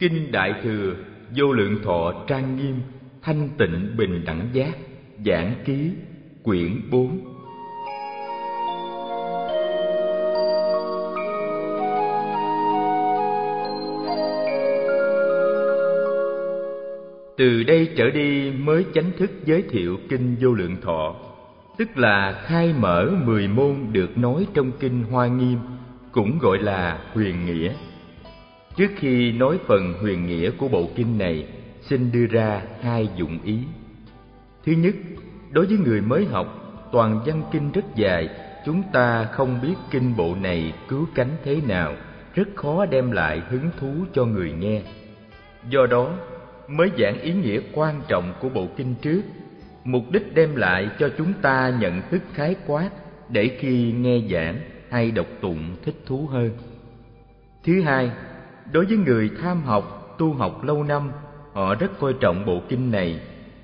Kinh Đại Thừa, Vô Lượng Thọ Trang Nghiêm, Thanh Tịnh Bình Đẳng Giác, Giảng Ký, Quyển 4 Từ đây trở đi mới chánh thức giới thiệu Kinh Vô Lượng Thọ, Tức là khai mở mười môn được nói trong Kinh Hoa Nghiêm, Cũng gọi là huyền nghĩa. Trước khi nói phần huyền nghĩa của bộ kinh này, xin đưa ra hai dụng ý. Thứ nhất, đối với người mới học, toàn văn kinh rất dài, chúng ta không biết kinh bộ này cứu cánh thế nào, rất khó đem lại hứng thú cho người nghe. Do đó, mới giảng ý nghĩa quan trọng của bộ kinh trước, mục đích đem lại cho chúng ta nhận thức khái quát để khi nghe giảng hay đọc tụng thích thú hơn. Thứ hai, Đối với người tham học, tu học lâu năm, họ rất coi trọng bộ kinh này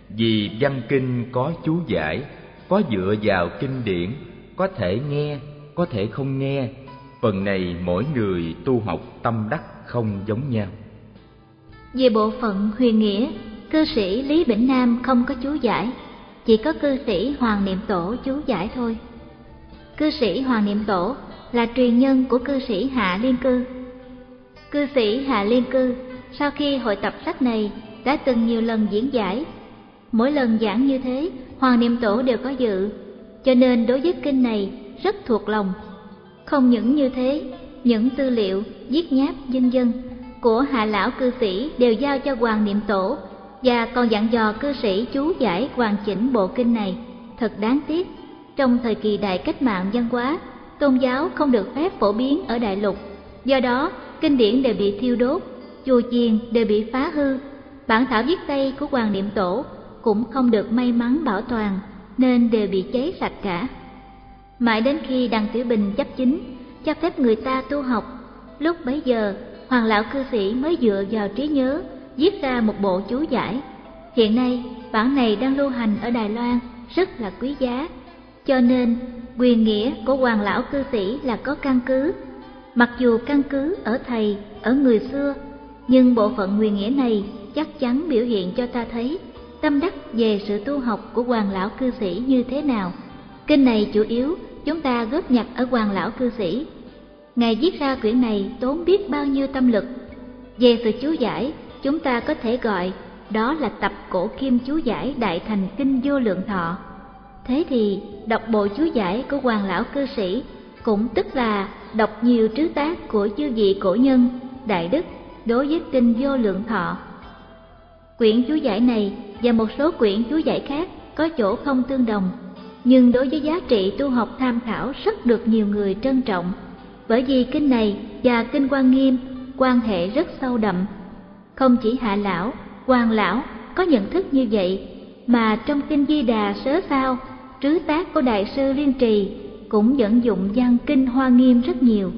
vì văn kinh có chú giải, có dựa vào kinh điển, có thể nghe, có thể không nghe. Phần này mỗi người tu học tâm đắc không giống nhau. Về bộ phận huyền nghĩa, cư sĩ Lý Bỉnh Nam không có chú giải, chỉ có cư sĩ Hoàng Niệm Tổ chú giải thôi. Cư sĩ Hoàng Niệm Tổ là truyền nhân của cư sĩ Hạ Liên Cư Cư sĩ Hạ Liên Cư sau khi hội tập sách này đã từng nhiều lần diễn giải. Mỗi lần giảng như thế, Hoàng Niệm Tổ đều có dự, cho nên đối với kinh này rất thuộc lòng. Không những như thế, những tư liệu, viết nháp, dân dân của hạ lão cư sĩ đều giao cho Hoàng Niệm Tổ và còn dặn dò cư sĩ chú giải hoàn chỉnh bộ kinh này. Thật đáng tiếc, trong thời kỳ đại cách mạng văn hóa, tôn giáo không được phép phổ biến ở đại lục. Do đó, kinh điển đều bị thiêu đốt, chùa chiền đều bị phá hư, bản thảo viết tay của Hoàng Niệm Tổ cũng không được may mắn bảo toàn nên đều bị cháy sạch cả. Mãi đến khi Đặng Tiểu Bình chấp chính, cho phép người ta tu học, lúc bấy giờ Hoàng lão cư sĩ mới dựa vào trí nhớ viết ra một bộ chú giải. Hiện nay, bản này đang lưu hành ở Đài Loan, rất là quý giá. Cho nên, quyền nghĩa của Hoàng lão cư sĩ là có căn cứ Mặc dù căn cứ ở thầy, ở người xưa, nhưng bộ phận nguyên nghĩa này chắc chắn biểu hiện cho ta thấy tâm đắc về sự tu học của hoàng lão cư sĩ như thế nào. Kinh này chủ yếu chúng ta góp nhặt ở hoàng lão cư sĩ. Ngài viết ra quyển này tốn biết bao nhiêu tâm lực. Về sự chú giải, chúng ta có thể gọi đó là tập cổ kim chú giải đại thành kinh vô lượng thọ. Thế thì đọc bộ chú giải của hoàng lão cư sĩ cũng tức là đọc nhiều trứ tác của chư vị cổ nhân, đại đức đối với kinh vô lượng thọ. Quyển chú giải này và một số quyển chú giải khác có chỗ không tương đồng, nhưng đối với giá trị tu học tham khảo rất được nhiều người trân trọng, bởi vì kinh này và kinh quan nghiêm quan hệ rất sâu đậm. Không chỉ hạ lão, quan lão có nhận thức như vậy, mà trong kinh Di Đà sớ sao, trứ tác của Đại sư Liên Trì cũng dẫn dụng văn kinh Hoa Nghiêm rất nhiều.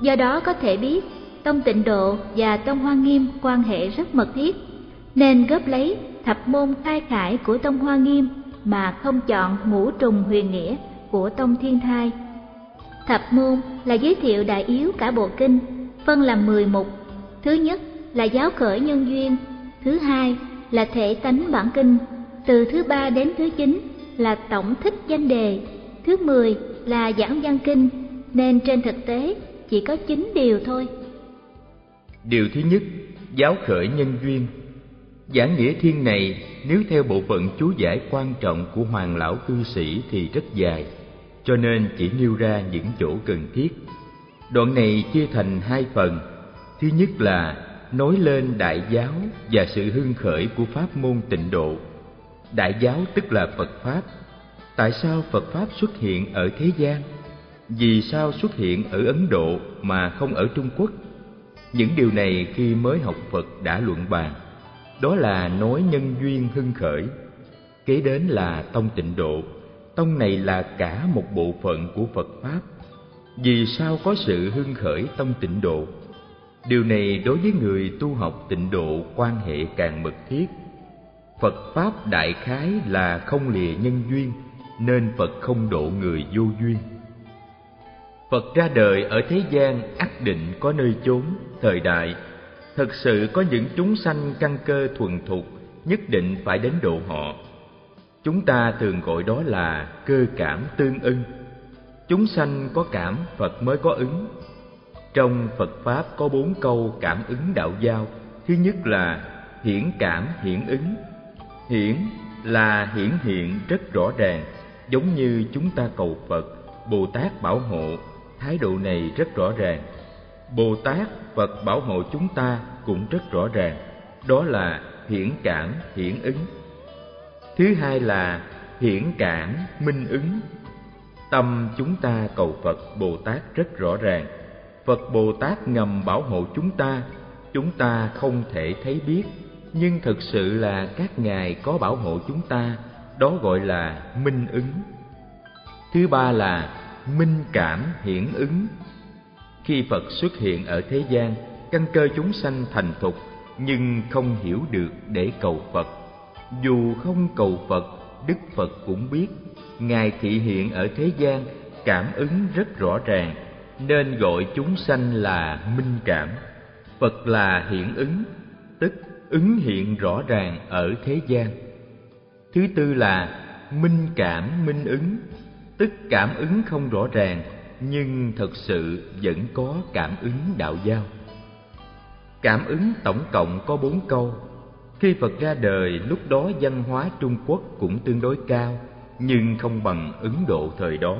Do đó có thể biết Tông Tịnh Độ và Tông Hoa Nghiêm quan hệ rất mật thiết, nên góp lấy thập môn khai khải của Tông Hoa Nghiêm mà không chọn ngũ trùng huyền nghĩa của Tông Thiên Thai. Thập môn là giới thiệu đại yếu cả bộ kinh, phân làm mười mục. Thứ nhất là giáo khởi nhân duyên, thứ hai là thể tánh bản kinh, từ thứ ba đến thứ chín là tổng thích danh đề, thứ mười là giảng văn kinh nên trên thực tế chỉ có chín điều thôi. Điều thứ nhất, giáo khởi nhân duyên. Giảng nghĩa thiên này nếu theo bộ phận chú giải quan trọng của hoàng lão cư sĩ thì rất dài, cho nên chỉ nêu ra những chỗ cần thiết. Đoạn này chia thành hai phần. Thứ nhất là nói lên đại giáo và sự hưng khởi của pháp môn tịnh độ. Đại giáo tức là Phật pháp, tại sao Phật Pháp xuất hiện ở thế gian? Vì sao xuất hiện ở Ấn Độ mà không ở Trung Quốc? Những điều này khi mới học Phật đã luận bàn. Đó là nói nhân duyên hưng khởi. Kế đến là tông tịnh độ. Tông này là cả một bộ phận của Phật Pháp. Vì sao có sự hưng khởi tông tịnh độ? Điều này đối với người tu học tịnh độ quan hệ càng mật thiết. Phật Pháp đại khái là không lìa nhân duyên, nên Phật không độ người vô duyên. Phật ra đời ở thế gian ắt định có nơi chốn, thời đại, thật sự có những chúng sanh căn cơ thuần thục nhất định phải đến độ họ. Chúng ta thường gọi đó là cơ cảm tương ưng. Chúng sanh có cảm Phật mới có ứng. Trong Phật Pháp có bốn câu cảm ứng đạo giao. Thứ nhất là hiển cảm hiển ứng. Hiển là hiển hiện rất rõ ràng, giống như chúng ta cầu Phật, Bồ Tát bảo hộ, thái độ này rất rõ ràng. Bồ Tát, Phật bảo hộ chúng ta cũng rất rõ ràng, đó là hiển cảm hiển ứng. Thứ hai là hiển cảm minh ứng. Tâm chúng ta cầu Phật Bồ Tát rất rõ ràng. Phật Bồ Tát ngầm bảo hộ chúng ta, chúng ta không thể thấy biết, nhưng thực sự là các ngài có bảo hộ chúng ta, đó gọi là minh ứng. Thứ ba là minh cảm hiển ứng. Khi Phật xuất hiện ở thế gian, căn cơ chúng sanh thành thục nhưng không hiểu được để cầu Phật. Dù không cầu Phật, Đức Phật cũng biết, Ngài thị hiện ở thế gian cảm ứng rất rõ ràng, nên gọi chúng sanh là minh cảm. Phật là hiện ứng, tức ứng hiện rõ ràng ở thế gian. Thứ tư là minh cảm minh ứng, tức cảm ứng không rõ ràng nhưng thật sự vẫn có cảm ứng đạo giao. Cảm ứng tổng cộng có bốn câu. Khi Phật ra đời, lúc đó văn hóa Trung Quốc cũng tương đối cao, nhưng không bằng Ấn Độ thời đó,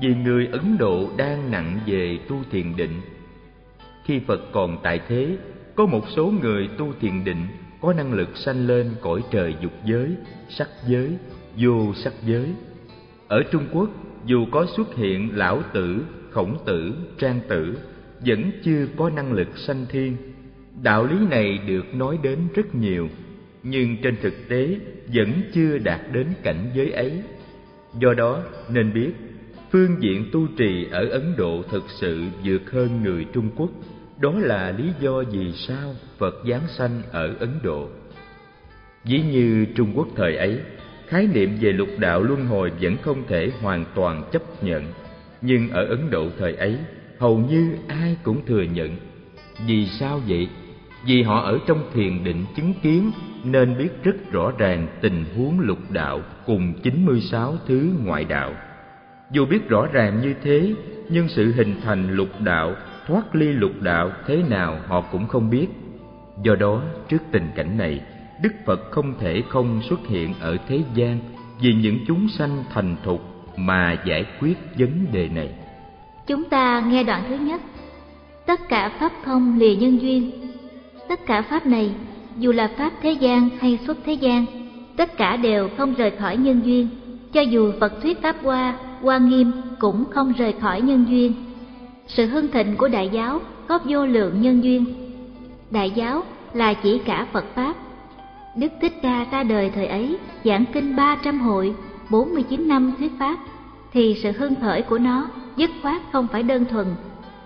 vì người Ấn Độ đang nặng về tu thiền định. Khi Phật còn tại thế, có một số người tu thiền định có năng lực sanh lên cõi trời dục giới, sắc giới, vô sắc giới. Ở Trung Quốc, dù có xuất hiện lão tử, khổng tử, trang tử, vẫn chưa có năng lực sanh thiên. Đạo lý này được nói đến rất nhiều nhưng trên thực tế vẫn chưa đạt đến cảnh giới ấy. Do đó nên biết phương diện tu trì ở ấn độ thực sự vượt hơn người trung quốc đó là lý do vì sao phật giáng sanh ở ấn độ. Ví như trung quốc thời ấy khái niệm về lục đạo luân hồi vẫn không thể hoàn toàn chấp nhận. Nhưng ở ấn độ thời ấy hầu như ai cũng thừa nhận. Vì sao vậy? Vì họ ở trong thiền định chứng kiến nên biết rất rõ ràng tình huống lục đạo cùng 96 thứ ngoại đạo. Dù biết rõ ràng như thế, nhưng sự hình thành lục đạo, thoát ly lục đạo thế nào họ cũng không biết. Do đó, trước tình cảnh này, Đức Phật không thể không xuất hiện ở thế gian vì những chúng sanh thành thục mà giải quyết vấn đề này. Chúng ta nghe đoạn thứ nhất. Tất cả pháp thông lìa nhân duyên, Tất cả pháp này, dù là pháp thế gian hay xuất thế gian, tất cả đều không rời khỏi nhân duyên. Cho dù Phật thuyết pháp qua, qua nghiêm cũng không rời khỏi nhân duyên. Sự hưng thịnh của đại giáo có vô lượng nhân duyên. Đại giáo là chỉ cả Phật pháp. Đức Thích Ca ra đời thời ấy, giảng kinh ba trăm hội, bốn mươi chín năm thuyết pháp, thì sự hưng khởi của nó dứt khoát không phải đơn thuần,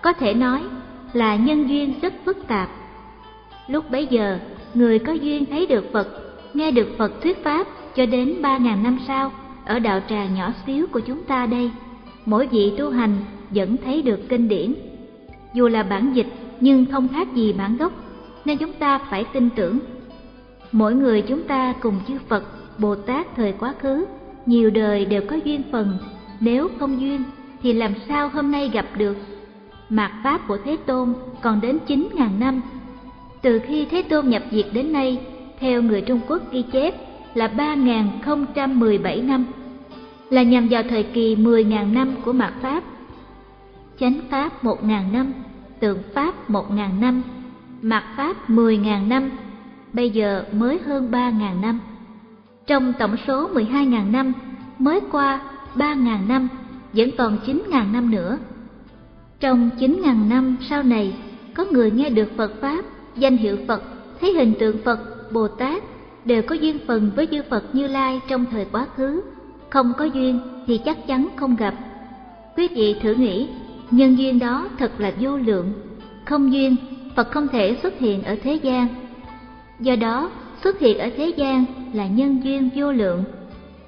có thể nói là nhân duyên rất phức tạp Lúc bấy giờ, người có duyên thấy được Phật, nghe được Phật thuyết pháp cho đến ba ngàn năm sau, ở đạo tràng nhỏ xíu của chúng ta đây, mỗi vị tu hành vẫn thấy được kinh điển. Dù là bản dịch nhưng không khác gì bản gốc, nên chúng ta phải tin tưởng. Mỗi người chúng ta cùng chư Phật, Bồ Tát thời quá khứ, nhiều đời đều có duyên phần, nếu không duyên thì làm sao hôm nay gặp được. Mạt Pháp của Thế Tôn còn đến chín ngàn năm từ khi Thế Tôn nhập diệt đến nay, theo người Trung Quốc ghi chép là 3.017 năm, là nhằm vào thời kỳ 10.000 năm của mạt Pháp chánh pháp một ngàn năm, tượng pháp một ngàn năm, mặt pháp mười ngàn năm, bây giờ mới hơn ba ngàn năm. Trong tổng số mười hai ngàn năm, mới qua ba ngàn năm, vẫn còn chín ngàn năm nữa. Trong chín ngàn năm sau này, có người nghe được phật pháp, danh hiệu phật, thấy hình tượng phật, bồ tát, đều có duyên phần với chư phật như lai trong thời quá khứ. Không có duyên thì chắc chắn không gặp. Quý vị thử nghĩ nhân duyên đó thật là vô lượng, không duyên Phật không thể xuất hiện ở thế gian. Do đó, xuất hiện ở thế gian là nhân duyên vô lượng,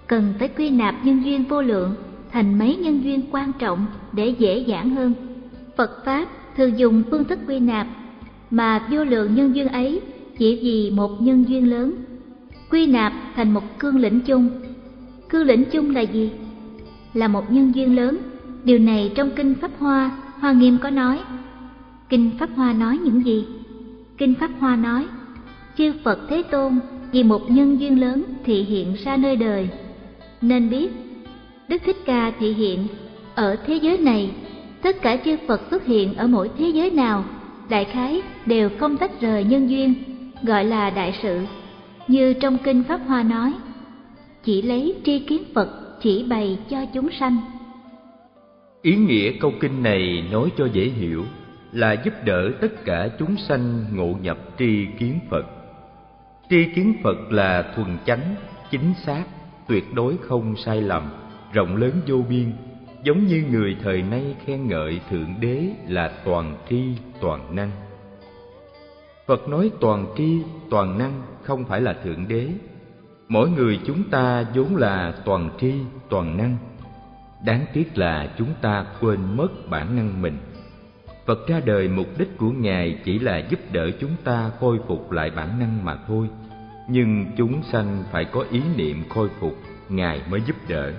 cần phải quy nạp nhân duyên vô lượng thành mấy nhân duyên quan trọng để dễ dàng hơn. Phật Pháp thường dùng phương thức quy nạp mà vô lượng nhân duyên ấy chỉ vì một nhân duyên lớn, quy nạp thành một cương lĩnh chung. Cương lĩnh chung là gì? Là một nhân duyên lớn. Điều này trong Kinh Pháp Hoa, Hoa Nghiêm có nói. Kinh Pháp Hoa nói những gì? Kinh Pháp Hoa nói, chư Phật Thế Tôn vì một nhân duyên lớn thị hiện ra nơi đời. Nên biết, Đức Thích Ca thị hiện ở thế giới này, tất cả chư Phật xuất hiện ở mỗi thế giới nào, đại khái đều không tách rời nhân duyên, gọi là đại sự. Như trong Kinh Pháp Hoa nói, chỉ lấy tri kiến Phật chỉ bày cho chúng sanh. Ý nghĩa câu kinh này nói cho dễ hiểu là giúp đỡ tất cả chúng sanh ngộ nhập tri kiến Phật. Tri kiến Phật là thuần chánh, chính xác, tuyệt đối không sai lầm, rộng lớn vô biên, giống như người thời nay khen ngợi Thượng Đế là toàn tri, toàn năng. Phật nói toàn tri, toàn năng không phải là Thượng Đế. Mỗi người chúng ta vốn là toàn tri, toàn năng. Đáng tiếc là chúng ta quên mất bản năng mình. Phật ra đời mục đích của Ngài chỉ là giúp đỡ chúng ta khôi phục lại bản năng mà thôi. Nhưng chúng sanh phải có ý niệm khôi phục, Ngài mới giúp đỡ.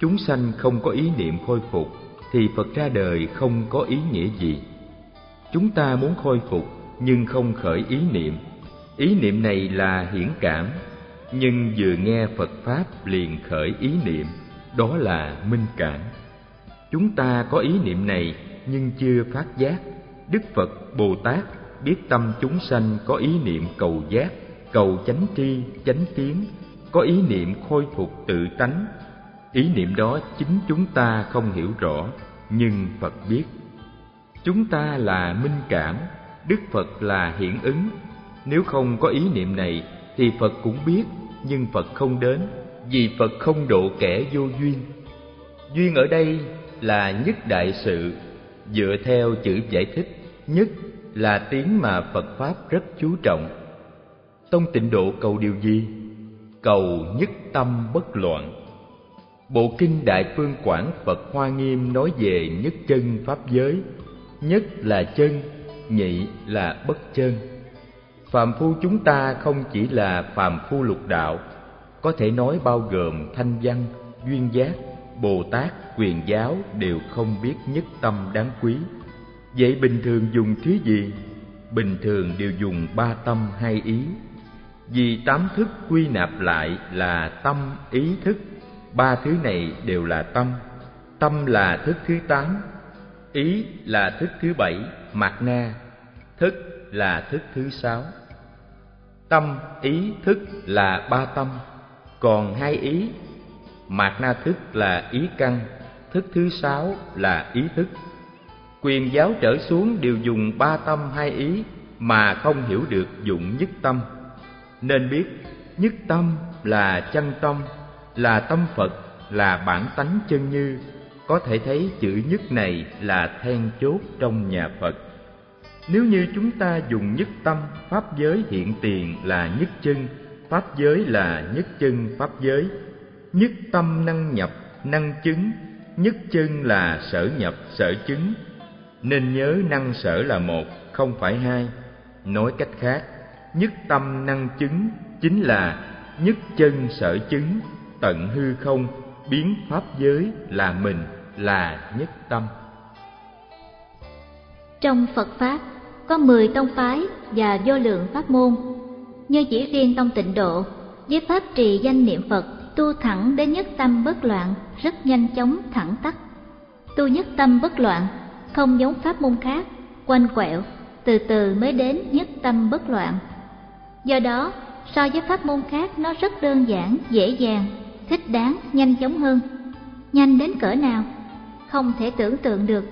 Chúng sanh không có ý niệm khôi phục thì Phật ra đời không có ý nghĩa gì. Chúng ta muốn khôi phục nhưng không khởi ý niệm. Ý niệm này là hiển cảm, nhưng vừa nghe Phật Pháp liền khởi ý niệm, đó là minh cảm. Chúng ta có ý niệm này nhưng chưa phát giác. Đức phật, bồ tát biết tâm chúng sanh có ý niệm cầu giác, cầu chánh tri, chánh tiến có ý niệm khôi phục tự tánh. Ý niệm đó chính chúng ta không hiểu rõ, nhưng phật biết. Chúng ta là minh cảm, đức phật là hiển ứng. Nếu không có ý niệm này thì phật cũng biết, nhưng phật không đến vì phật không độ kẻ vô duyên. Duyên ở đây là nhất đại sự, dựa theo chữ giải thích, nhất là tiếng mà phật pháp rất chú trọng. Tông tịnh độ cầu điều gì? Cầu nhất tâm bất loạn. Bộ kinh đại phương quảng phật hoa nghiêm nói về nhất chân pháp giới. Nhất là chân, nhị là bất chân. Phàm phu chúng ta không chỉ là phàm phu lục đạo có thể nói bao gồm thanh văn duyên giác Bồ Tát, quyền giáo đều không biết nhất tâm đáng quý. Vậy bình thường dùng thứ gì? Bình thường đều dùng ba tâm hai ý. Vì tám thức quy nạp lại là tâm, ý, thức. Ba thứ này đều là tâm. Tâm là thức thứ tám, ý là thức thứ bảy, mạt na. Thức là thức thứ sáu. Tâm, ý, thức là ba tâm, còn hai ý Mạt na thức là ý căn, thức thứ sáu là ý thức. Quyền giáo trở xuống đều dùng ba tâm hai ý mà không hiểu được dụng nhất tâm. Nên biết nhất tâm là chân tâm, là tâm Phật, là bản tánh chân như. Có thể thấy chữ nhất này là then chốt trong nhà Phật. Nếu như chúng ta dùng nhất tâm, pháp giới hiện tiền là nhất chân, pháp giới là nhất chân pháp giới, nhất tâm năng nhập năng chứng. Nhất chân là sở nhập sở chứng. Nên nhớ năng sở là một không phải hai. Nói cách khác nhất tâm năng chứng chính là nhất chân sở chứng. Tận hư không biến pháp giới là mình là nhất tâm. Trong phật pháp có mười tông phái và vô lượng pháp môn như chỉ riêng tông tịnh độ, với pháp trì danh niệm phật, tu thẳng đến nhất tâm bất loạn, rất nhanh chóng thẳng tắc tu nhất tâm bất loạn, không giống pháp môn khác, quanh quẹo, từ từ mới đến nhất tâm bất loạn. Do đó, so với pháp môn khác nó rất đơn giản, dễ dàng, thích đáng, nhanh chóng hơn. Nhanh đến cỡ nào, không thể tưởng tượng được.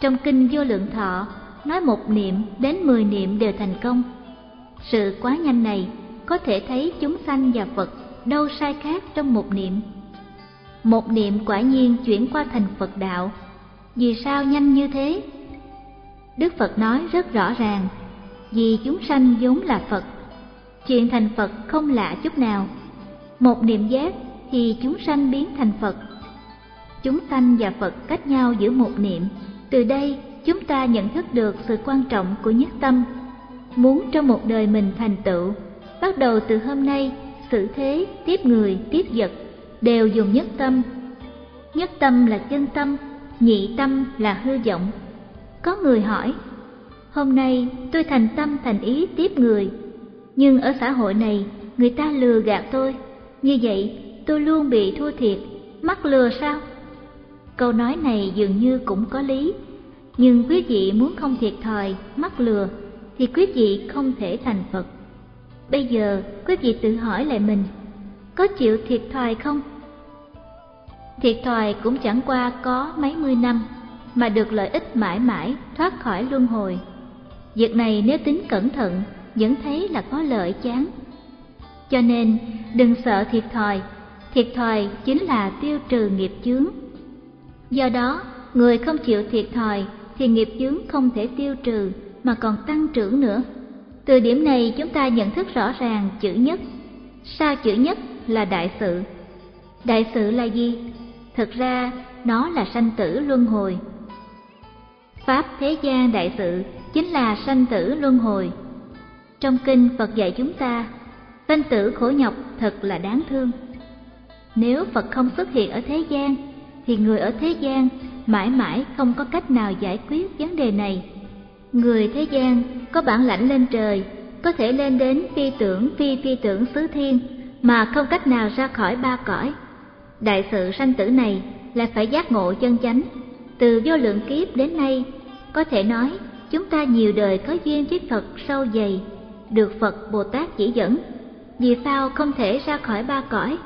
Trong kinh vô lượng thọ, nói một niệm đến mười niệm đều thành công sự quá nhanh này có thể thấy chúng sanh và phật đâu sai khác trong một niệm. Một niệm quả nhiên chuyển qua thành Phật đạo, vì sao nhanh như thế? Đức Phật nói rất rõ ràng, vì chúng sanh vốn là Phật, chuyện thành Phật không lạ chút nào. Một niệm giác thì chúng sanh biến thành Phật. Chúng sanh và Phật cách nhau giữa một niệm, từ đây chúng ta nhận thức được sự quan trọng của nhất tâm muốn trong một đời mình thành tựu, bắt đầu từ hôm nay, xử thế, tiếp người, tiếp vật, đều dùng nhất tâm. Nhất tâm là chân tâm, nhị tâm là hư vọng. Có người hỏi, hôm nay tôi thành tâm thành ý tiếp người, nhưng ở xã hội này người ta lừa gạt tôi, như vậy tôi luôn bị thua thiệt, mắc lừa sao? Câu nói này dường như cũng có lý, nhưng quý vị muốn không thiệt thòi, mắc lừa, thì quý vị không thể thành Phật. Bây giờ quý vị tự hỏi lại mình, có chịu thiệt thòi không? Thiệt thòi cũng chẳng qua có mấy mươi năm, mà được lợi ích mãi mãi thoát khỏi luân hồi. Việc này nếu tính cẩn thận, vẫn thấy là có lợi chán. Cho nên đừng sợ thiệt thòi, thiệt thòi chính là tiêu trừ nghiệp chướng. Do đó, người không chịu thiệt thòi thì nghiệp chướng không thể tiêu trừ mà còn tăng trưởng nữa. Từ điểm này chúng ta nhận thức rõ ràng chữ nhất. Sao chữ nhất là đại sự? Đại sự là gì? Thực ra nó là sanh tử luân hồi. Pháp thế gian đại sự chính là sanh tử luân hồi. Trong kinh Phật dạy chúng ta, sanh tử khổ nhọc thật là đáng thương. Nếu Phật không xuất hiện ở thế gian, thì người ở thế gian mãi mãi không có cách nào giải quyết vấn đề này. Người thế gian có bản lãnh lên trời, có thể lên đến phi tưởng phi phi tưởng xứ thiên mà không cách nào ra khỏi ba cõi. Đại sự sanh tử này là phải giác ngộ chân chánh. Từ vô lượng kiếp đến nay, có thể nói chúng ta nhiều đời có duyên với Phật sâu dày, được Phật Bồ Tát chỉ dẫn. Vì sao không thể ra khỏi ba cõi?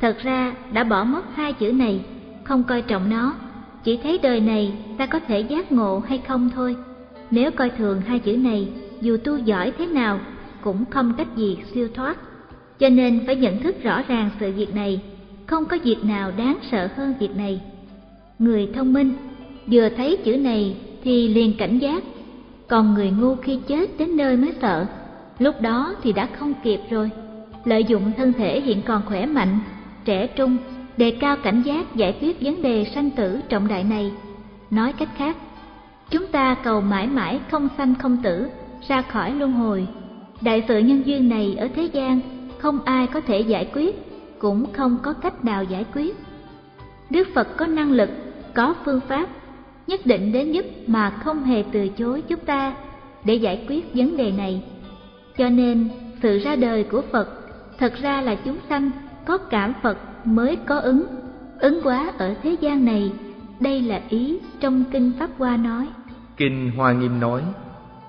Thật ra đã bỏ mất hai chữ này, không coi trọng nó, chỉ thấy đời này ta có thể giác ngộ hay không thôi. Nếu coi thường hai chữ này, dù tu giỏi thế nào cũng không cách gì siêu thoát. Cho nên phải nhận thức rõ ràng sự việc này, không có việc nào đáng sợ hơn việc này. Người thông minh vừa thấy chữ này thì liền cảnh giác, còn người ngu khi chết đến nơi mới sợ, lúc đó thì đã không kịp rồi. Lợi dụng thân thể hiện còn khỏe mạnh, trẻ trung, đề cao cảnh giác giải quyết vấn đề sanh tử trọng đại này. Nói cách khác, chúng ta cầu mãi mãi không sanh không tử, ra khỏi luân hồi. Đại sự nhân duyên này ở thế gian, không ai có thể giải quyết, cũng không có cách nào giải quyết. Đức Phật có năng lực, có phương pháp, nhất định đến giúp mà không hề từ chối chúng ta để giải quyết vấn đề này. Cho nên, sự ra đời của Phật thật ra là chúng sanh có cảm Phật mới có ứng, ứng quá ở thế gian này. Đây là ý trong Kinh Pháp Hoa nói. Kinh Hoa Nghiêm nói,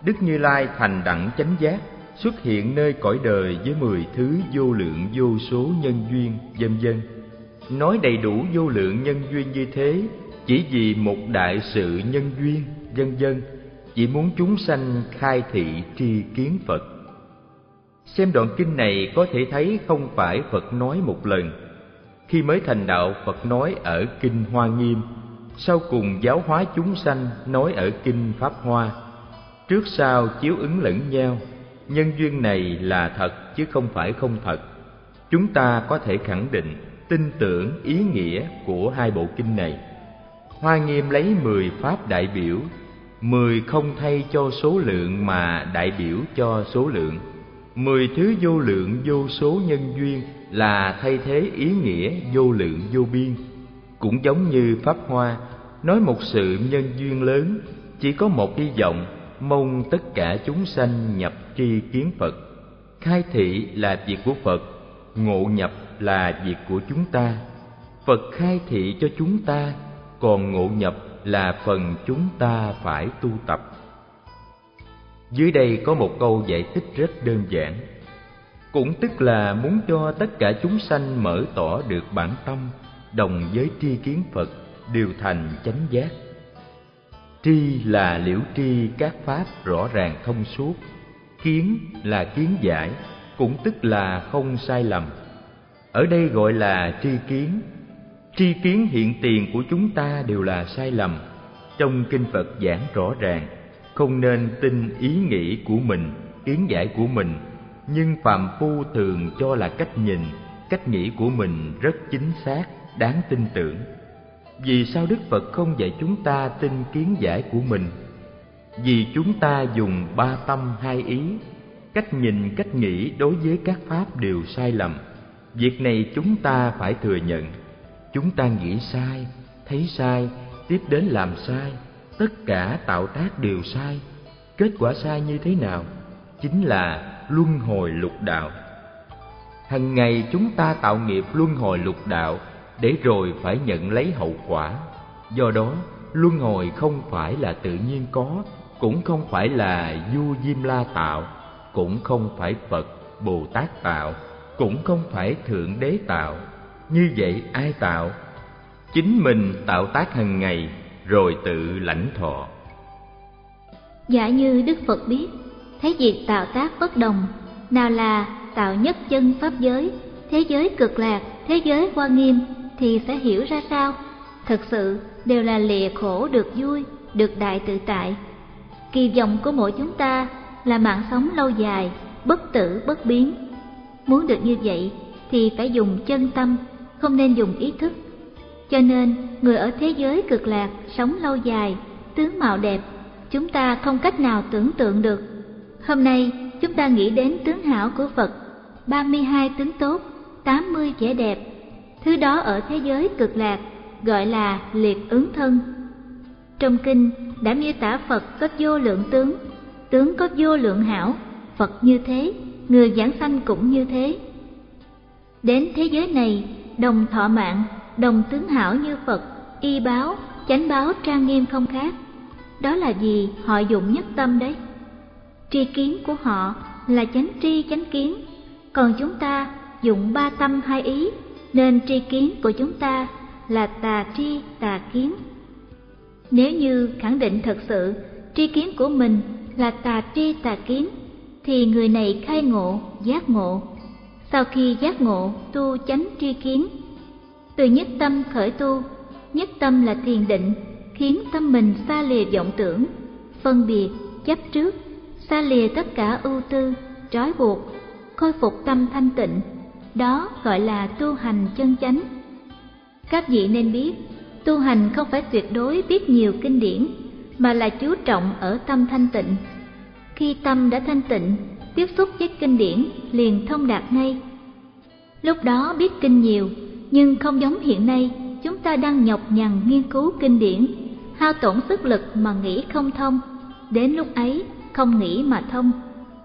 Đức Như Lai thành đẳng chánh giác, xuất hiện nơi cõi đời với mười thứ vô lượng vô số nhân duyên, vân vân. Nói đầy đủ vô lượng nhân duyên như thế, chỉ vì một đại sự nhân duyên, vân vân, chỉ muốn chúng sanh khai thị tri kiến Phật. Xem đoạn kinh này có thể thấy không phải Phật nói một lần. Khi mới thành đạo Phật nói ở Kinh Hoa Nghiêm, sau cùng giáo hóa chúng sanh nói ở Kinh Pháp Hoa. Trước sau chiếu ứng lẫn nhau, nhân duyên này là thật chứ không phải không thật. Chúng ta có thể khẳng định, tin tưởng ý nghĩa của hai bộ kinh này. Hoa Nghiêm lấy mười pháp đại biểu, mười không thay cho số lượng mà đại biểu cho số lượng Mười thứ vô lượng vô số nhân duyên là thay thế ý nghĩa vô lượng vô biên. Cũng giống như Pháp Hoa, nói một sự nhân duyên lớn, chỉ có một hy vọng, mong tất cả chúng sanh nhập tri kiến Phật. Khai thị là việc của Phật, ngộ nhập là việc của chúng ta. Phật khai thị cho chúng ta, còn ngộ nhập là phần chúng ta phải tu tập. Dưới đây có một câu giải thích rất đơn giản. Cũng tức là muốn cho tất cả chúng sanh mở tỏ được bản tâm, đồng với tri kiến Phật đều thành chánh giác. Tri là liễu tri các pháp rõ ràng thông suốt, kiến là kiến giải, cũng tức là không sai lầm. Ở đây gọi là tri kiến. Tri kiến hiện tiền của chúng ta đều là sai lầm. Trong kinh Phật giảng rõ ràng, không nên tin ý nghĩ của mình kiến giải của mình nhưng phạm phu thường cho là cách nhìn cách nghĩ của mình rất chính xác đáng tin tưởng vì sao đức phật không dạy chúng ta tin kiến giải của mình? Vì chúng ta dùng ba tâm hai ý, cách nhìn, cách nghĩ đối với các pháp đều sai lầm. Việc này chúng ta phải thừa nhận. Chúng ta nghĩ sai, thấy sai, tiếp đến làm sai, tất cả tạo tác đều sai. Kết quả sai như thế nào? Chính là luân hồi lục đạo. Hằng ngày chúng ta tạo nghiệp luân hồi lục đạo để rồi phải nhận lấy hậu quả. Do đó, luân hồi không phải là tự nhiên có, cũng không phải là du diêm la tạo, cũng không phải phật bồ tát tạo, cũng không phải thượng đế tạo. Như vậy ai tạo? Chính mình tạo tác hằng ngày, rồi tự lãnh thọ. Giả như đức phật biết, thấy việc tạo tác bất đồng, nào là tạo nhất chân pháp giới, thế giới cực lạc, thế giới hoa nghiêm thì sẽ hiểu ra sao. Thật sự, đều là lìa khổ được vui, được đại tự tại. Kỳ vọng của mỗi chúng ta là mạng sống lâu dài, bất tử, bất biến. Muốn được như vậy thì phải dùng chân tâm, không nên dùng ý thức. Cho nên, người ở thế giới cực lạc sống lâu dài, tướng mạo đẹp, chúng ta không cách nào tưởng tượng được. Hôm nay, chúng ta nghĩ đến tướng hảo của phật 32 tướng tốt 80 vẻ đẹp thứ đó ở thế giới cực lạc, gọi là liệt ứng thân. Trong kinh đã miêu tả phật có vô lượng tướng tướng có vô lượng hảo, phật như thế, người giảng sanh cũng như thế. Đến thế giới này, đồng thọ mạng, đồng tướng hảo như phật, y báo, chánh báo trang nghiêm không khác. Đó là gì họ dụng nhất tâm đấy. Tri kiến của họ là chánh tri chánh kiến, còn chúng ta dụng ba tâm hai ý nên tri kiến của chúng ta là tà tri tà kiến. Nếu như khẳng định thật sự tri kiến của mình là tà tri tà kiến, thì người này khai ngộ, giác ngộ. Sau khi giác ngộ, tu chánh tri kiến. Từ nhất tâm khởi tu, nhất tâm là thiền định, khiến tâm mình xa lìa vọng tưởng, phân biệt, chấp trước, xa lìa tất cả ưu tư, trói buộc, khôi phục tâm thanh tịnh đó gọi là tu hành chân chánh. Các vị nên biết, tu hành không phải tuyệt đối biết nhiều kinh điển, mà là chú trọng ở tâm thanh tịnh. Khi tâm đã thanh tịnh, tiếp xúc với kinh điển liền thông đạt ngay. Lúc đó biết kinh nhiều, nhưng không giống hiện nay, chúng ta đang nhọc nhằn nghiên cứu kinh điển, hao tổn sức lực mà nghĩ không thông. Đến lúc ấy, không nghĩ mà thông,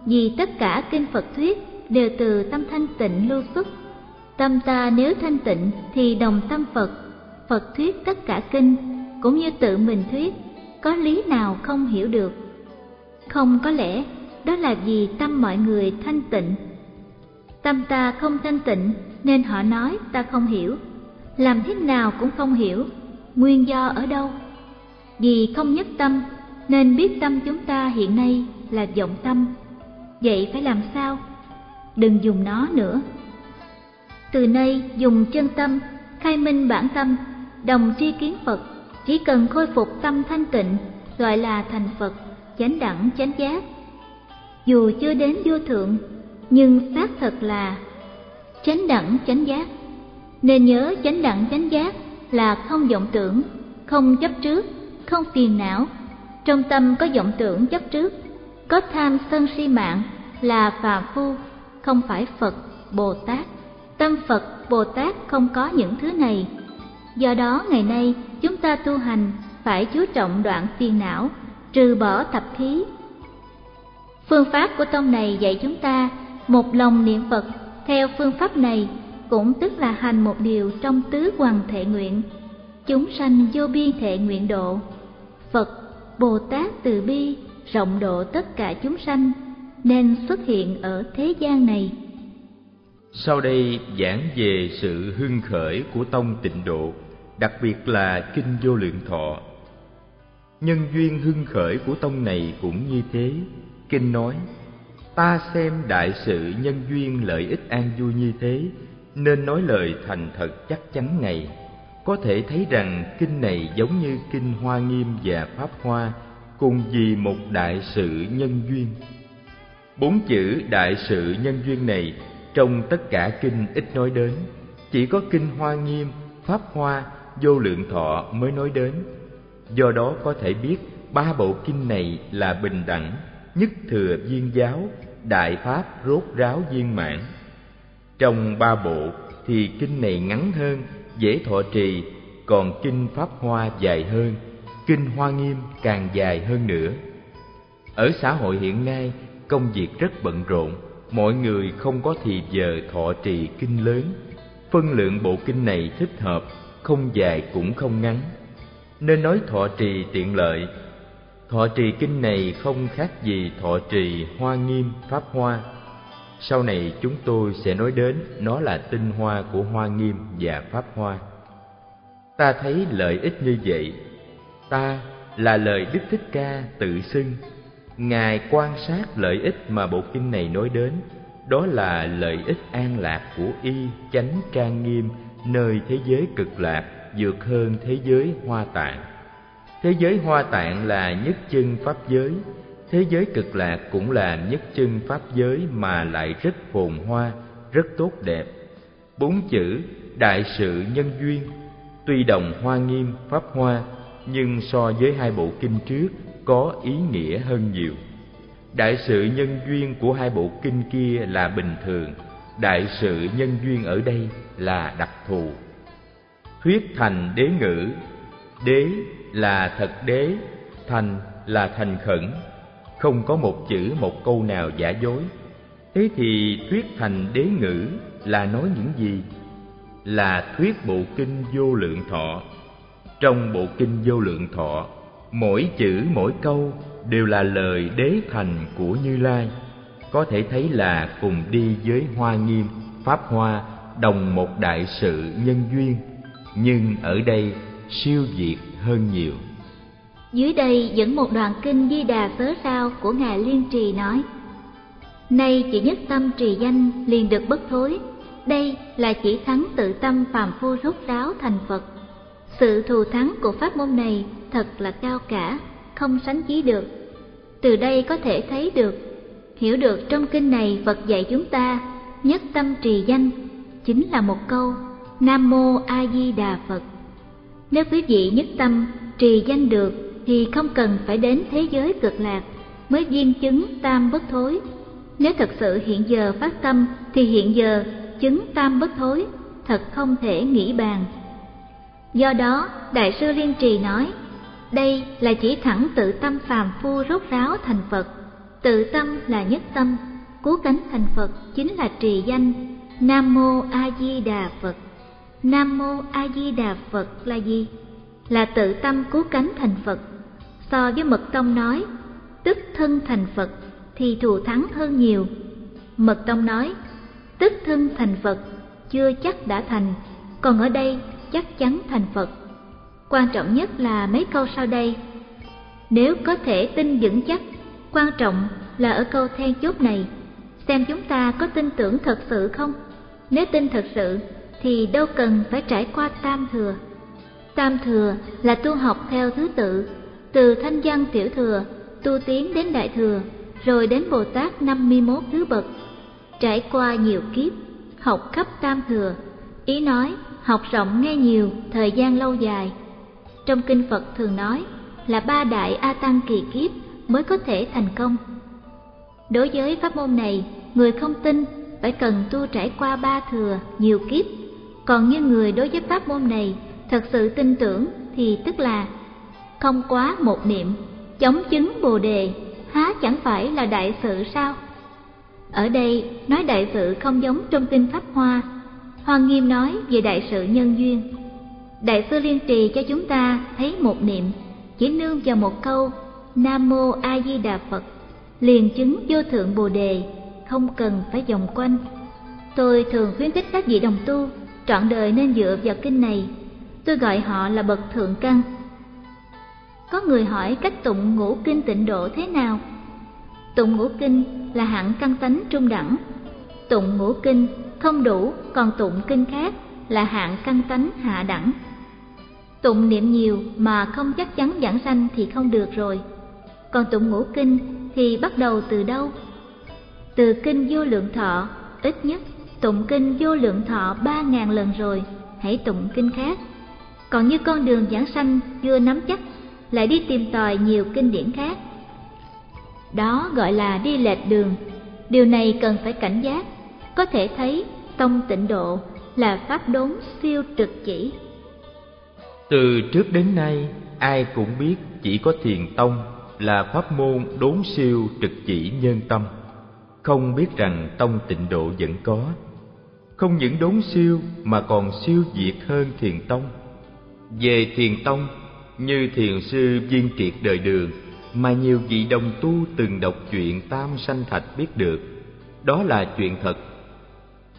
vì tất cả kinh phật thuyết đều từ tâm thanh tịnh lưu xuất. Tâm ta nếu thanh tịnh thì đồng tâm phật. Phật thuyết tất cả kinh, cũng như tự mình thuyết, có lý nào không hiểu được? Không có lẽ, đó là vì tâm mọi người thanh tịnh. Tâm ta không thanh tịnh, nên họ nói ta không hiểu. Làm thế nào cũng không hiểu, nguyên do ở đâu? Vì không nhất tâm, nên biết tâm chúng ta hiện nay là vọng tâm. Vậy phải làm sao? Đừng dùng nó nữa. Từ nay, dùng chân tâm, khai minh bản tâm, đồng tri kiến phật, chỉ cần khôi phục tâm thanh tịnh, gọi là thành phật, chánh đẳng, chánh giác. Dù chưa đến vô thượng, nhưng xác thật là chánh đẳng, chánh giác. Nên nhớ chánh đẳng, chánh giác là không vọng tưởng, không chấp trước, không phiền não. Trong tâm có vọng tưởng, chấp trước, có tham sân si mạng là phàm phu không phải phật, bồ tát. Tâm phật, bồ tát không có những thứ này. Do đó, ngày nay, chúng ta tu hành phải chú trọng đoạn phiền não, trừ bỏ tập khí. Phương pháp của tông này dạy chúng ta một lòng niệm phật. Theo phương pháp này, cũng tức là hành một điều trong tứ hoàng thệ nguyện. Chúng sanh vô biên thệ nguyện độ. Phật, bồ tát từ bi, rộng độ tất cả chúng sanh nên xuất hiện ở thế gian này. Sau đây giảng về sự hưng khởi của tông tịnh độ, đặc biệt là kinh vô lượng thọ. Nhân duyên hưng khởi của tông này cũng như thế. Kinh nói, ta xem đại sự nhân duyên lợi ích an vui như thế, nên nói lời thành thật chắc chắn này có thể thấy rằng kinh này giống như kinh hoa nghiêm và pháp hoa, cùng vì một đại sự nhân duyên bốn chữ đại sự nhân duyên này trong tất cả kinh ít nói đến. Chỉ có kinh hoa nghiêm, pháp hoa, vô lượng thọ mới nói đến. Do đó có thể biết ba bộ kinh này là bình đẳng, nhất thừa viên giáo, đại pháp rốt ráo viên mãn. Trong ba bộ thì kinh này ngắn hơn, dễ thọ trì, còn kinh pháp hoa dài hơn, kinh hoa nghiêm càng dài hơn nữa. Ở xã hội hiện nay công việc rất bận rộn, mọi người không có thì giờ thọ trì kinh lớn. Phân lượng bộ kinh này thích hợp, không dài cũng không ngắn. Nên nói thọ trì tiện lợi. Thọ trì kinh này không khác gì thọ trì hoa nghiêm, pháp hoa. Sau này chúng tôi sẽ nói đến, nó là tinh hoa của hoa nghiêm và pháp hoa. Ta thấy lợi ích như vậy. Ta là lời đức thích ca tự xưng ngài quan sát lợi ích mà bộ kinh này nói đến, đó là lợi ích an lạc của y chánh trang nghiêm, nơi thế giới cực lạc, vượt hơn thế giới hoa tạng. Thế giới hoa tạng là nhất chân pháp giới, thế giới cực lạc cũng là nhất chân pháp giới mà lại rất phồn hoa, rất tốt đẹp. Bốn chữ đại sự nhân duyên, tuy đồng hoa nghiêm, pháp hoa, nhưng so với hai bộ kinh trước có ý nghĩa hơn nhiều. Đại sự nhân duyên của hai bộ kinh kia là bình thường, đại sự nhân duyên ở đây là đặc thù. Thuyết thành đế ngữ, đế là thật đế, thành là thành khẩn. Không có một chữ, một câu nào giả dối. Thế thì thuyết thành đế ngữ là nói những gì? Là thuyết bộ kinh vô lượng thọ. Trong bộ kinh vô lượng thọ mỗi chữ, mỗi câu đều là lời đế thành của như lai. Có thể thấy là cùng đi với hoa nghiêm, pháp hoa, đồng một đại sự nhân duyên. Nhưng ở đây, siêu việt hơn nhiều. Dưới đây dẫn một đoạn kinh Di Đà Sớ Sao của Ngài Liên Trì nói, Nay chỉ nhất tâm trì danh liền được bất thối. Đây là chỉ thắng tự tâm phàm phu rốt ráo thành Phật. Sự thù thắng của pháp môn này thật là cao cả, không sánh chí được Từ đây có thể thấy được, hiểu được trong kinh này Phật dạy chúng ta Nhất tâm trì danh chính là một câu Nam Mô A Di Đà Phật Nếu quý vị nhất tâm trì danh được thì không cần phải đến thế giới cực lạc mới viên chứng tam bất thối. Nếu thật sự hiện giờ phát tâm thì hiện giờ chứng tam bất thối, thật không thể nghĩ bàn. Do đó, Đại sư Liên Trì nói, đây là chỉ thẳng tự tâm phàm phu rốt ráo thành Phật. Tự tâm là nhất tâm, cố cánh thành Phật chính là trì danh Nam Mô A Di Đà Phật. Nam Mô A Di Đà Phật là gì? Là tự tâm cố cánh thành Phật so với mật tông nói tức thân thành phật thì thù thắng hơn nhiều mật tông nói tức thân thành phật chưa chắc đã thành còn ở đây chắc chắn thành phật. Quan trọng nhất là mấy câu sau đây. Nếu có thể tin vững chắc, quan trọng là ở câu then chốt này, xem chúng ta có tin tưởng thật sự không? Nếu tin thật sự, thì đâu cần phải trải qua tam thừa. Tam thừa là tu học theo thứ tự, từ thanh văn tiểu thừa, tu tiến đến đại thừa, rồi đến bồ tát năm mươi 51 thứ bậc. Trải qua nhiều kiếp, học khắp tam thừa, ý nói học rộng nghe nhiều, thời gian lâu dài. Trong kinh phật thường nói là ba đại a tăng kỳ kiếp mới có thể thành công. Đối với pháp môn này, người không tin phải cần tu trải qua ba thừa nhiều kiếp. Còn như người đối với pháp môn này, thật sự tin tưởng thì tức là không quá một niệm, chống chứng bồ đề, há chẳng phải là đại sự sao? Ở đây, nói đại sự không giống trong kinh pháp hoa Hoàng nghiêm nói về đại sự nhân duyên đại sư liên trì cho chúng ta thấy một niệm, chỉ nương vào một câu, nam mô a di đà phật, liền chứng vô thượng bồ đề, không cần phải vòng quanh tôi thường khuyến khích các vị đồng tu trọn đời nên dựa vào kinh này tôi gọi họ là bậc thượng căn có người hỏi cách tụng ngũ kinh tịnh độ thế nào? Tụng ngũ kinh là hạng căn tánh trung đẳng. Tụng ngũ kinh không đủ, còn tụng kinh khác là hạng căn tánh hạ đẳng. Tụng niệm nhiều mà không chắc chắn giảng sanh thì không được rồi. Còn tụng ngũ kinh thì bắt đầu từ đâu? Từ kinh vô lượng thọ, ít nhất tụng kinh vô lượng thọ ba ngàn lần rồi, hãy tụng kinh khác. Còn như con đường giảng sanh chưa nắm chắc lại đi tìm tòi nhiều kinh điển khác. Đó gọi là đi lệch đường. Điều này cần phải cảnh giác. Có thể thấy tông tịnh độ là pháp đốn siêu trực chỉ. Từ trước đến nay, ai cũng biết chỉ có thiền tông là pháp môn đốn siêu trực chỉ nhân tâm. Không biết rằng tông tịnh độ vẫn có. Không những đốn siêu mà còn siêu diệt hơn thiền tông. Về thiền tông, như thiền sư viên triệt đời đường mà nhiều vị đồng tu từng đọc chuyện Tam Sanh Thạch biết được, đó là chuyện thật.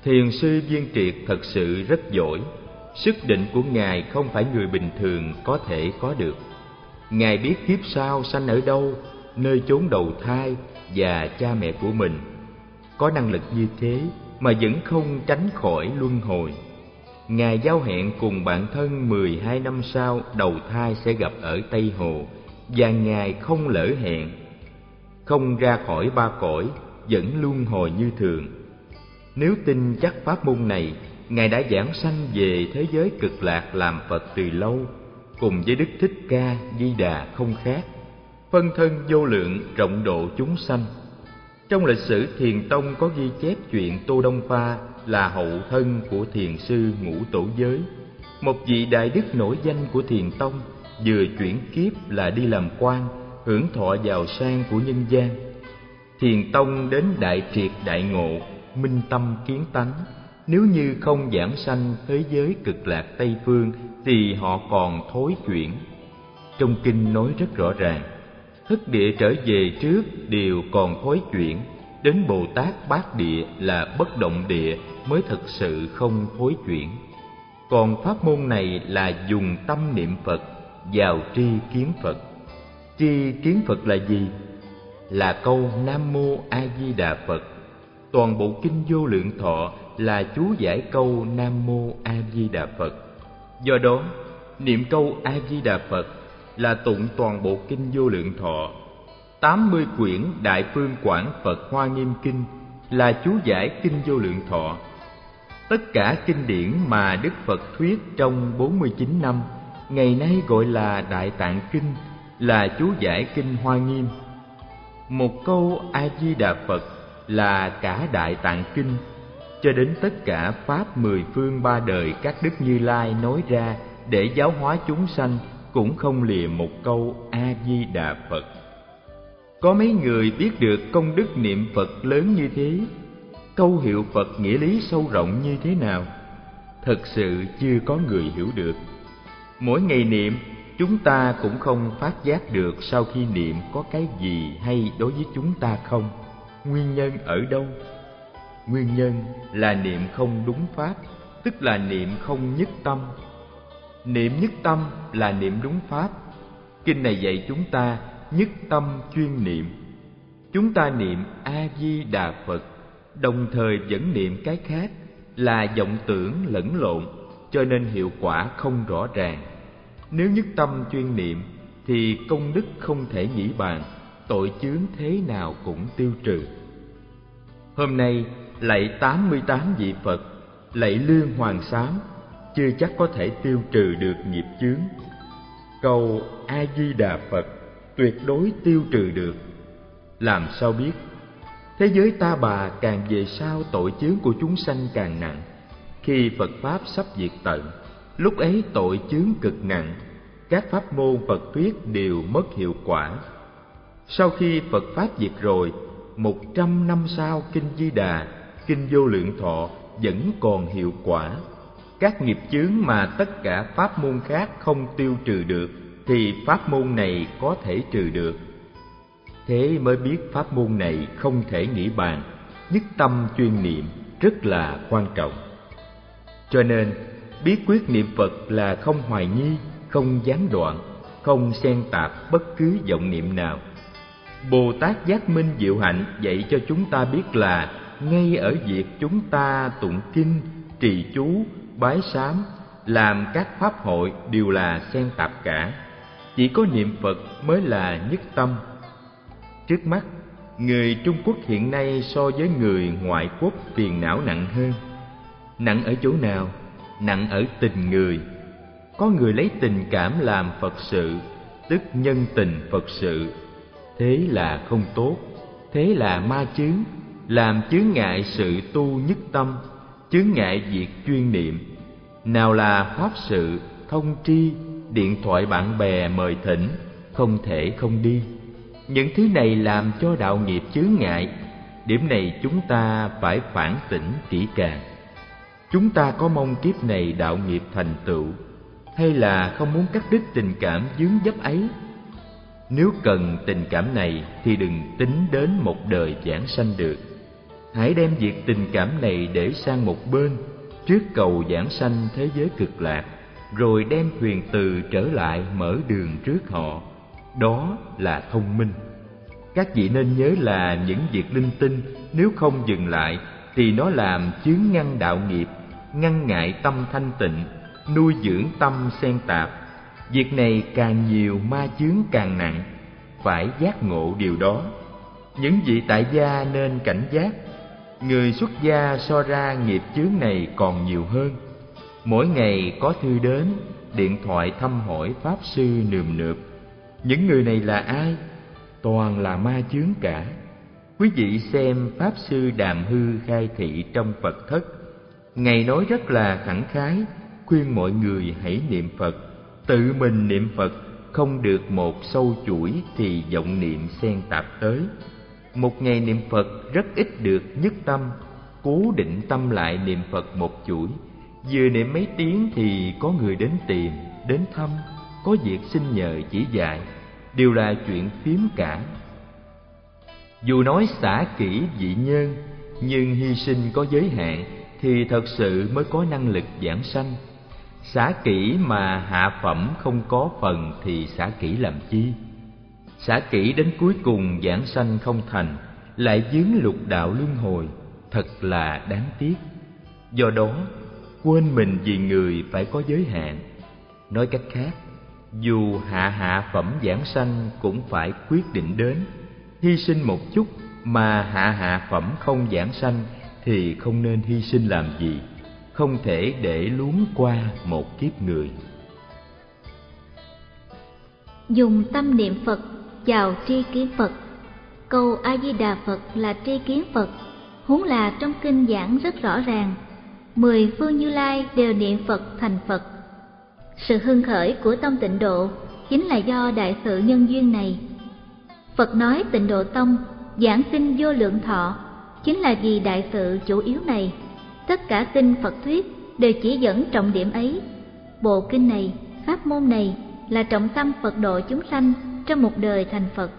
Thiền sư viên triệt thật sự rất giỏi, sức định của ngài không phải người bình thường có thể có được. Ngài biết kiếp sau sanh ở đâu, nơi chốn đầu thai và cha mẹ của mình. Có năng lực như thế mà vẫn không tránh khỏi luân hồi. Ngài giao hẹn cùng bạn thân 12 năm sau đầu thai sẽ gặp ở Tây Hồ và Ngài không lỡ hẹn, không ra khỏi ba cõi, vẫn luân hồi như thường. Nếu tin chắc pháp môn này, Ngài đã giảng sanh về thế giới cực lạc làm Phật từ lâu, cùng với Đức Thích Ca Di Đà không khác, phân thân vô lượng rộng độ chúng sanh. Trong lịch sử Thiền Tông có ghi chép chuyện Tô Đông Pha là hậu thân của thiền sư ngũ tổ giới, một vị đại đức nổi danh của Thiền Tông vừa chuyển kiếp là đi làm quan, hưởng thọ giàu sang của nhân gian. Thiền tông đến đại triệt đại ngộ, minh tâm kiến tánh, nếu như không giảng sanh thế giới cực lạc Tây phương thì họ còn thối chuyển. Trong kinh nói rất rõ ràng, thức địa trở về trước đều còn thối chuyển, đến Bồ Tát Bát Địa là bất động địa mới thực sự không thối chuyển. Còn pháp môn này là dùng tâm niệm Phật vào tri kiến Phật. Tri kiến Phật là gì? Là câu Nam Mô A Di Đà Phật. Toàn bộ kinh vô lượng thọ là chú giải câu Nam Mô A Di Đà Phật. Do đó, niệm câu A Di Đà Phật là tụng toàn bộ kinh vô lượng thọ. tám mươi quyển Đại Phương Quảng Phật Hoa Nghiêm Kinh là chú giải kinh vô lượng thọ. Tất cả kinh điển mà Đức Phật thuyết trong bốn mươi chín năm ngày nay gọi là Đại Tạng Kinh, là chú giải Kinh Hoa Nghiêm. Một câu A-di-đà Phật là cả Đại Tạng Kinh, cho đến tất cả Pháp mười phương ba đời các Đức Như Lai nói ra để giáo hóa chúng sanh cũng không lìa một câu A-di-đà Phật. Có mấy người biết được công đức niệm Phật lớn như thế, câu hiệu Phật nghĩa lý sâu rộng như thế nào? Thật sự chưa có người hiểu được. Mỗi ngày niệm, chúng ta cũng không phát giác được sau khi niệm có cái gì hay đối với chúng ta không. Nguyên nhân ở đâu? Nguyên nhân là niệm không đúng pháp, tức là niệm không nhất tâm. Niệm nhất tâm là niệm đúng pháp. Kinh này dạy chúng ta nhất tâm chuyên niệm. Chúng ta niệm A Di Đà Phật, đồng thời vẫn niệm cái khác là vọng tưởng lẫn lộn cho nên hiệu quả không rõ ràng. Nếu nhất tâm chuyên niệm thì công đức không thể nghĩ bàn, tội chướng thế nào cũng tiêu trừ. Hôm nay lạy 88 vị Phật, lạy lương hoàng sám, chưa chắc có thể tiêu trừ được nghiệp chướng. Câu A Di Đà Phật tuyệt đối tiêu trừ được. Làm sao biết? Thế giới ta bà càng về sau tội chướng của chúng sanh càng nặng khi Phật Pháp sắp diệt tận, lúc ấy tội chướng cực nặng, các pháp môn Phật thuyết đều mất hiệu quả. Sau khi Phật Pháp diệt rồi, một trăm năm sau Kinh Di Đà, Kinh Vô Lượng Thọ vẫn còn hiệu quả. Các nghiệp chướng mà tất cả pháp môn khác không tiêu trừ được, thì pháp môn này có thể trừ được. Thế mới biết pháp môn này không thể nghĩ bàn, nhất tâm chuyên niệm rất là quan trọng. Cho nên, bí quyết niệm Phật là không hoài nghi, không gián đoạn, không xen tạp bất cứ vọng niệm nào. Bồ Tát Giác Minh Diệu Hạnh dạy cho chúng ta biết là ngay ở việc chúng ta tụng kinh, trì chú, bái sám, làm các pháp hội đều là xen tạp cả. Chỉ có niệm Phật mới là nhất tâm. Trước mắt, người Trung Quốc hiện nay so với người ngoại quốc phiền não nặng hơn nặng ở chỗ nào nặng ở tình người có người lấy tình cảm làm phật sự tức nhân tình Phật sự. Thế là không tốt, thế là ma chướng, làm chướng ngại sự tu nhất tâm, chướng ngại việc chuyên niệm. Nào là pháp sự, thông tri, điện thoại bạn bè mời thỉnh, không thể không đi. Những thứ này làm cho đạo nghiệp chướng ngại, điểm này chúng ta phải phản tỉnh kỹ càng. Chúng ta có mong kiếp này đạo nghiệp thành tựu, hay là không muốn cắt đứt tình cảm dướng dấp ấy? Nếu cần tình cảm này thì đừng tính đến một đời giảng sanh được. Hãy đem việc tình cảm này để sang một bên, trước cầu giảng sanh thế giới cực lạc, rồi đem thuyền từ trở lại mở đường trước họ. Đó là thông minh. Các vị nên nhớ là những việc linh tinh nếu không dừng lại thì nó làm chướng ngăn đạo nghiệp, ngăn ngại tâm thanh tịnh, nuôi dưỡng tâm xen tạp. Việc này càng nhiều ma chướng càng nặng, phải giác ngộ điều đó. Những vị tại gia nên cảnh giác, người xuất gia so ra nghiệp chướng này còn nhiều hơn. Mỗi ngày có thư đến, điện thoại thăm hỏi Pháp Sư nườm nượp. Những người này là ai? Toàn là ma chướng cả. Quý vị xem Pháp Sư Đàm Hư khai thị trong Phật thất. Ngài nói rất là khẳng khái, khuyên mọi người hãy niệm Phật. Tự mình niệm Phật, không được một sâu chuỗi thì vọng niệm xen tạp tới. Một ngày niệm Phật rất ít được nhất tâm, cố định tâm lại niệm Phật một chuỗi. Vừa niệm mấy tiếng thì có người đến tìm, đến thăm, có việc xin nhờ chỉ dạy, đều là chuyện phiếm cả. Dù nói xả kỹ vị nhân, nhưng hy sinh có giới hạn thì thật sự mới có năng lực giảng sanh. Xả kỹ mà hạ phẩm không có phần thì xả kỹ làm chi? Xả kỹ đến cuối cùng giảng sanh không thành, lại dướng lục đạo luân hồi, thật là đáng tiếc. Do đó, quên mình vì người phải có giới hạn. Nói cách khác, dù hạ hạ phẩm giảng sanh cũng phải quyết định đến, hy sinh một chút mà hạ hạ phẩm không giảng sanh thì không nên hy sinh làm gì, không thể để luống qua một kiếp người. Dùng tâm niệm Phật chào tri kiến Phật. Câu A Di Đà Phật là tri kiến Phật, huống là trong kinh giảng rất rõ ràng. Mười phương Như Lai đều niệm Phật thành Phật. Sự hưng khởi của tông tịnh độ chính là do đại sự nhân duyên này. Phật nói tịnh độ tông giảng kinh vô lượng thọ chính là vì đại sự chủ yếu này. Tất cả kinh Phật thuyết đều chỉ dẫn trọng điểm ấy. Bộ kinh này, pháp môn này là trọng tâm Phật độ chúng sanh trong một đời thành Phật.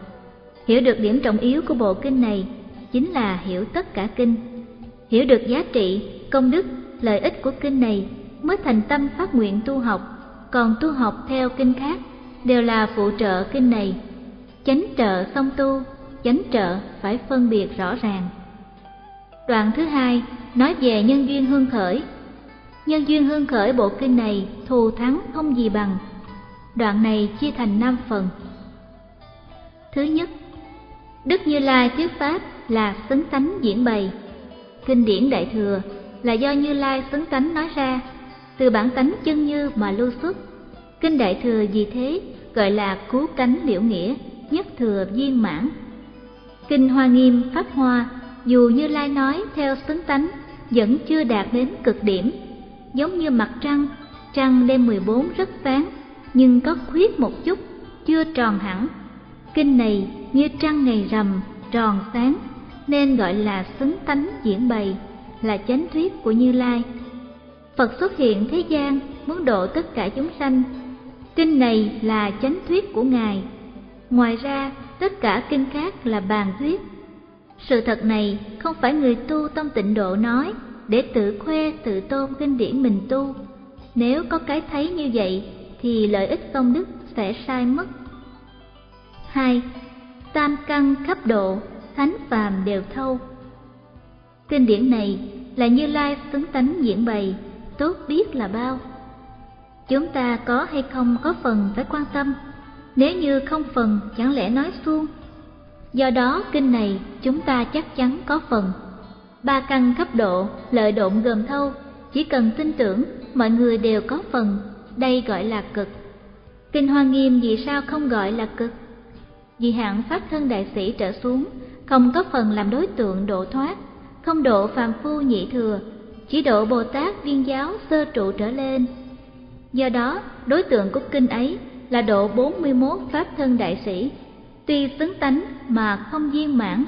Hiểu được điểm trọng yếu của bộ kinh này chính là hiểu tất cả kinh. Hiểu được giá trị, công đức, lợi ích của kinh này mới thành tâm phát nguyện tu học, còn tu học theo kinh khác đều là phụ trợ kinh này. Chánh trợ song tu, chánh trợ phải phân biệt rõ ràng. Đoạn thứ hai nói về nhân duyên hương khởi. Nhân duyên hương khởi bộ kinh này thù thắng không gì bằng. Đoạn này chia thành năm phần. Thứ nhất, Đức Như Lai thuyết pháp là xứng tánh diễn bày. Kinh điển Đại Thừa là do Như Lai xứng tánh nói ra, từ bản tánh chân như mà lưu xuất. Kinh Đại Thừa vì thế gọi là cứu cánh liễu nghĩa, nhất thừa viên mãn. Kinh Hoa Nghiêm Pháp Hoa dù Như Lai nói theo xứng tánh vẫn chưa đạt đến cực điểm, giống như mặt trăng, trăng đêm 14 rất sáng, nhưng có khuyết một chút, chưa tròn hẳn. Kinh này như trăng ngày rằm, tròn sáng, nên gọi là xứng tánh diễn bày, là chánh thuyết của Như Lai. Phật xuất hiện thế gian muốn độ tất cả chúng sanh. Kinh này là chánh thuyết của Ngài. Ngoài ra, tất cả kinh khác là bàn thuyết. Sự thật này không phải người tu tâm tịnh độ nói để tự khoe tự tôn kinh điển mình tu. Nếu có cái thấy như vậy thì lợi ích công đức sẽ sai mất. 2. Tam căn khắp độ, thánh phàm đều thâu. Kinh điển này là Như Lai tướng tánh diễn bày, tốt biết là bao. Chúng ta có hay không có phần phải quan tâm, nếu như không phần chẳng lẽ nói suông. Do đó kinh này chúng ta chắc chắn có phần. Ba căn cấp độ, lợi độn gồm thâu, chỉ cần tin tưởng mọi người đều có phần, đây gọi là cực. Kinh Hoa Nghiêm vì sao không gọi là cực? Vì hạng pháp thân đại sĩ trở xuống, không có phần làm đối tượng độ thoát, không độ phàm phu nhị thừa, chỉ độ Bồ Tát viên giáo sơ trụ trở lên. Do đó, đối tượng của kinh ấy là độ 41 pháp thân đại sĩ, tuy xứng tánh mà không viên mãn.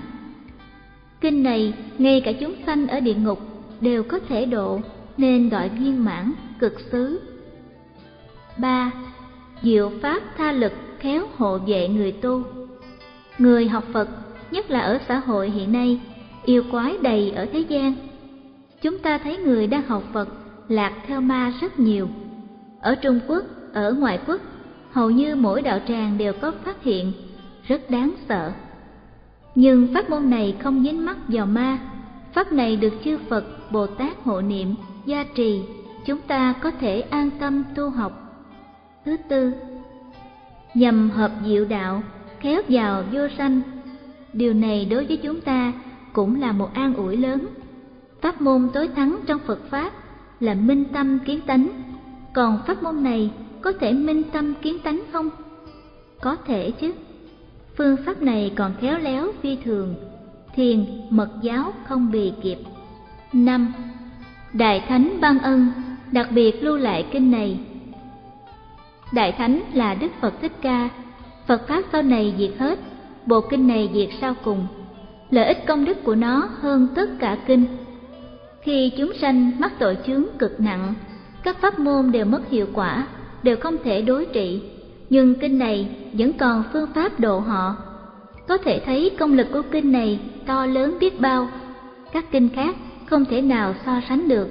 Kinh này, ngay cả chúng sanh ở địa ngục đều có thể độ, nên gọi viên mãn, cực xứ. 3. Diệu pháp tha lực khéo hộ vệ người tu Người học Phật, nhất là ở xã hội hiện nay, yêu quái đầy ở thế gian. Chúng ta thấy người đang học Phật lạc theo ma rất nhiều. Ở Trung Quốc, ở ngoại quốc, hầu như mỗi đạo tràng đều có phát hiện, rất đáng sợ. Nhưng pháp môn này không dính mắc vào ma, pháp này được chư Phật, Bồ Tát hộ niệm, gia trì, chúng ta có thể an tâm tu học. Thứ tư, nhằm hợp diệu đạo, khéo vào vô sanh. Điều này đối với chúng ta cũng là một an ủi lớn. Pháp môn tối thắng trong Phật Pháp là minh tâm kiến tánh, còn pháp môn này có thể minh tâm kiến tánh không? Có thể chứ. Phương pháp này còn khéo léo phi thường, thiền mật giáo không bì kịp. năm Đại Thánh ban ân, đặc biệt lưu lại kinh này. Đại Thánh là Đức Phật Thích Ca, Phật Pháp sau này diệt hết, bộ kinh này diệt sau cùng. Lợi ích công đức của nó hơn tất cả kinh. Khi chúng sanh mắc tội chướng cực nặng, các pháp môn đều mất hiệu quả, đều không thể đối trị. Nhưng kinh này vẫn còn phương pháp độ họ. Có thể thấy công lực của kinh này to lớn biết bao, các kinh khác không thể nào so sánh được.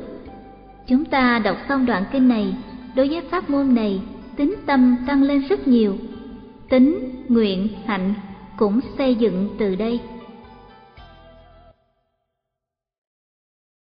Chúng ta đọc xong đoạn kinh này, đối với pháp môn này, tính tâm tăng lên rất nhiều. Tính, nguyện, hạnh cũng xây dựng từ đây.